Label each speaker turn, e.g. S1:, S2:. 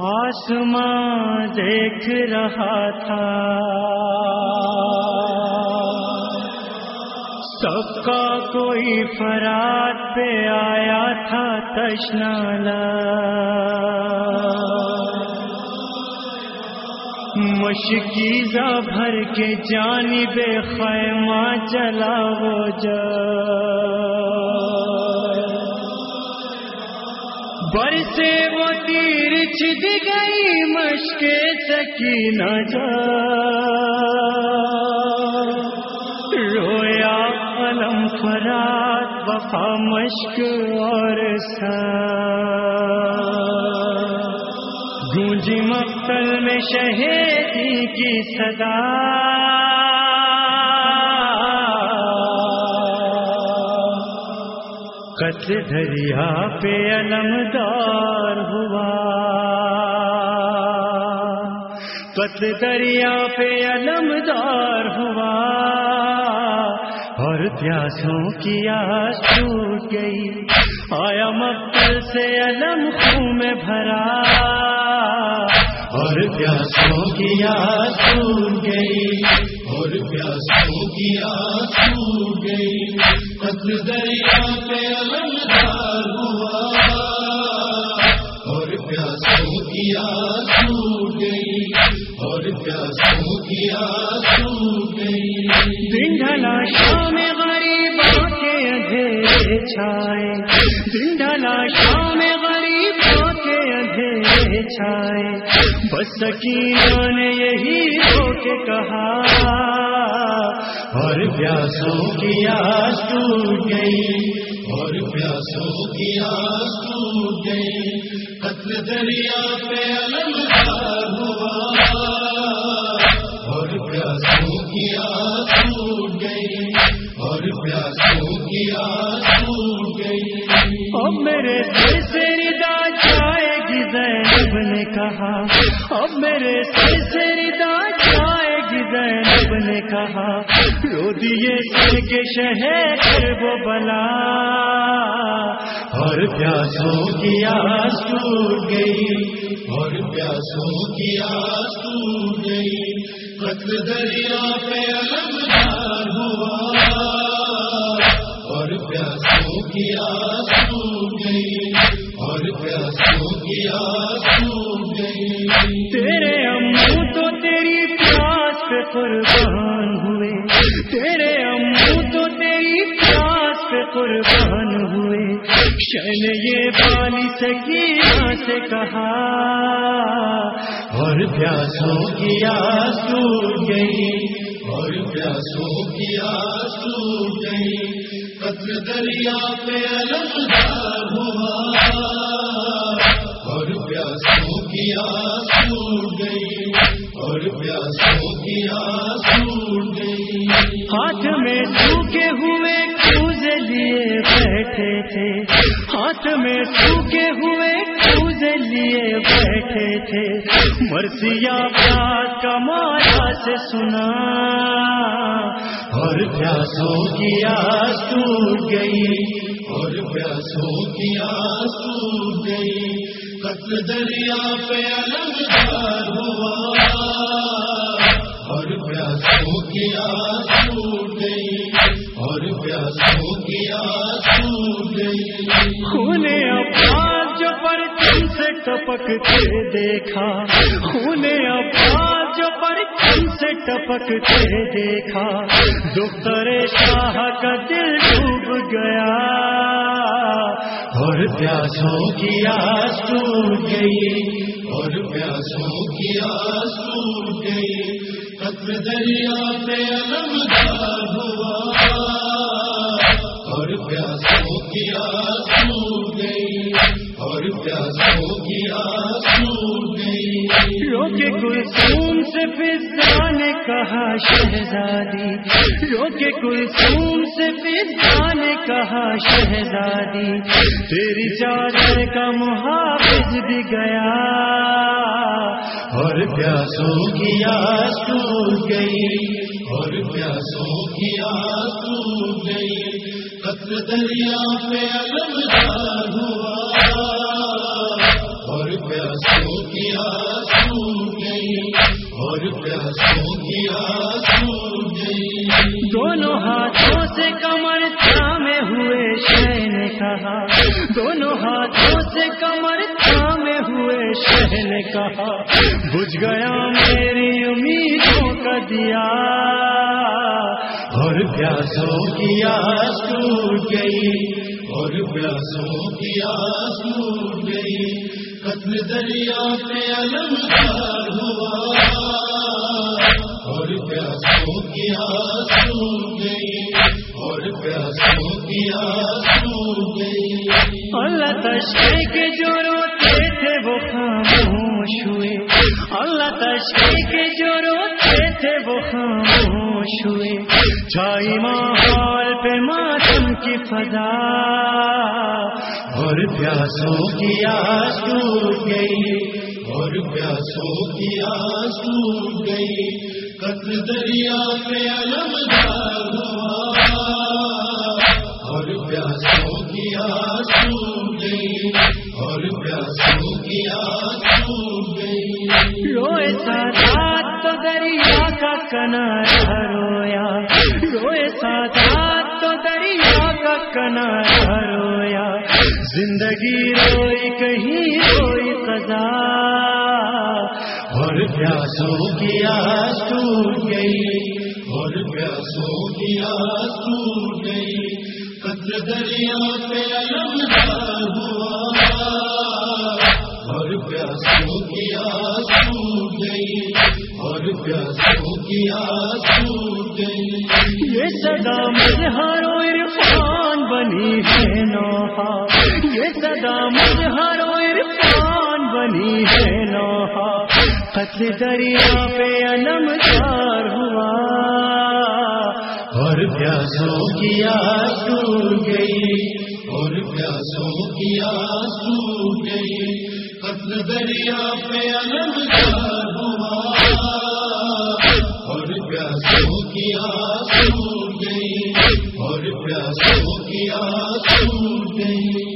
S1: آسماں دیکھ رہا تھا۔ سب کا کوئی فرات پہ آیا تھا تشنالا مشکیزہ بھر کے جانب خیمہ چلا وہ جا۔ برسے وہ تیر چھد گئی مشک سکینہ جا۔ رویا قلم فرات، وفا مشک اور سا۔ گونجی مقتل میں شہیدی کی صدا۔ کت دریا پہ علمدار ہوا۔ کت دریا پہ علمدار ہوا۔ اور پیاسوں کی آس ٹوٹ گئی۔ آیا مکل سے علم خوں میں بھرا۔ اور پیاسوں کی آس ٹوٹ گئی،
S2: اور پیاسوں کی آس ٹوٹ گئی قتل دریا پہ علمدار ہوا۔ اور پیاسوں کی آس ٹوٹ گئی، اور پیاسوں کی آس ٹوٹ گئی۔
S1: دنڈلا شام غریب کے اندھیرے چھائے۔ دنڈلا شام غریب چھائے بس سکینہ نے یہی رو کے کہا، اور پیاسوں کی آس ٹوٹ گئی،
S2: اور پیاسوں کی آس ٹوٹ گئی۔ قتل دریا پہ علمدار ہوا، اور پیاسوں کی آس ٹوٹ گئی، اور پیاسوں کی آس ٹوٹ گئی۔
S1: اب میرے سر سے ردا جائے گی زینب نے کہا، اب میرے سر سے ردا جائے گی زینب نے کہا، رو دیے سر کے شہر وہ بلا۔ اور پیاسوں کی آس ٹوٹ گئی۔
S2: اور پیاسوں کی آس ٹوٹ گئی۔ قتل دریا پہ علمدار ہوا۔ اور پیاسوں کی آس
S1: قربان ہوئے۔ تیرے امو تو تیری پیاس پہ قربان ہوئے۔ شن یہ بالی سکینہ سے کہا۔ اور پیاسوں کی آس ٹوٹ گئی۔
S2: اور پیاسوں کی آس ٹوٹ گئی۔ قتل دریا پہ علمدار ہوا۔ اور پیاسوں کی آس ٹوٹ گئی۔ اور پیاسوں کی گئی۔
S1: ہاتھ میں سوکھے ہوئے کوزے لیے بیٹھے تھے۔ ہاتھ میں سوکھے ہوئے کوزے لیے بیٹھے تھے۔ مرثیا بات کا مایا سے سنا۔ اور پیاسوں کی آس ٹوٹ گئی۔
S2: اور پیاسوں کی آس ٹوٹ گئی۔ قتل دریا پہ علمدار ہوا پیاسوں کی آس ٹوٹ گئی اور پیاسوں کی آس ٹوٹ گئی
S1: خون اباز جو پرچم سے ٹپکتے دیکھا۔ خون اباز جو پرچم سے ٹپکتے دیکھا۔ دختر شاہ کا دل ڈوب گیا۔ اور پیاسوں کی آس ٹوٹ گئی۔
S2: اور پیاسوں کی آس ٹوٹ گئی۔ قتل دریا پہ علمدار ہوا اور پیاس ہو گیا سو گئی، اور پیاس ہو گیا سو گئی۔
S1: روکے کلسوم سے فضا نے کہا، شہزادی۔ روکے کلسوم سے فضا نے کہا، شہزادی۔ تیری چادر کا محافظ بھی گیا۔ اور پیاسوں کی آس ٹوٹ گئی۔
S2: اور پیاسوں کی آس ٹوٹ گئی۔ قتل دریا پہ علمدار ہوا۔
S1: دونوں ہاتھوں سے کمر تھامے ہوئے شہ نے کہا۔ دونوں ہاتھوں سے کمر تھامے ہوئے شہ نے کہا۔ بجھ گیا میری امیدوں کا دیا۔
S2: اور پیاسوں کی آس ٹوٹ گئی۔ اور پیاسوں کی آس ٹوٹ گئی۔ قتل دریا پہ علمدار ہوا۔ اور پیاسوں کی آس گئی، اور پیاسوں کی آس گئی۔
S1: اللہ تشکے کے جو روتے تھے، وہ خاموش ہوئے۔ اللہ تشکے کے جو روتے تھے، وہ خاموش ہوئے۔ چھائی ماحول پہ ماتم کی فضا۔
S2: اور پیاسوں کی آس ٹوٹ گئی۔ اور پیاسوں کی آس ٹوٹ گئی قتل دریا پہ علمدار ہوا۔ اور پیاسوں کی آس ٹوٹ گئی، اور پیاسوں کی آس ٹوٹ گئی۔
S1: روئے ساتھ تو دریا کا کنارا رویا۔ روئے ساتھ تو دریا کنارا رویا۔ زندگی روئی کہیں روئی قضا۔
S2: اور پیاسوں کی آس ٹوٹ گئی۔ اور پیاسوں کی آس ٹوٹ گئی۔ قطر دریا پہ علمدار ہوا۔ اور پیاسوں کی آس ٹوٹ گئی۔ اور پیاسوں کی آس ٹوٹ گئی۔
S1: یہ سدا مظہر و عرفان بنی ہے نوحا یہ سدا مظہر و عرفان بنی ہے نوحا قتل دریا پہ علم دار ہوا۔
S2: اور پیاسوں کی آس گئی۔ اور پیاسوں کی آس گئی۔ قتل دریا پہ علمدار ہوا۔ اور پیاسوں کی آس گئی۔ اور پیاسوں کی آس ٹوٹ گئی۔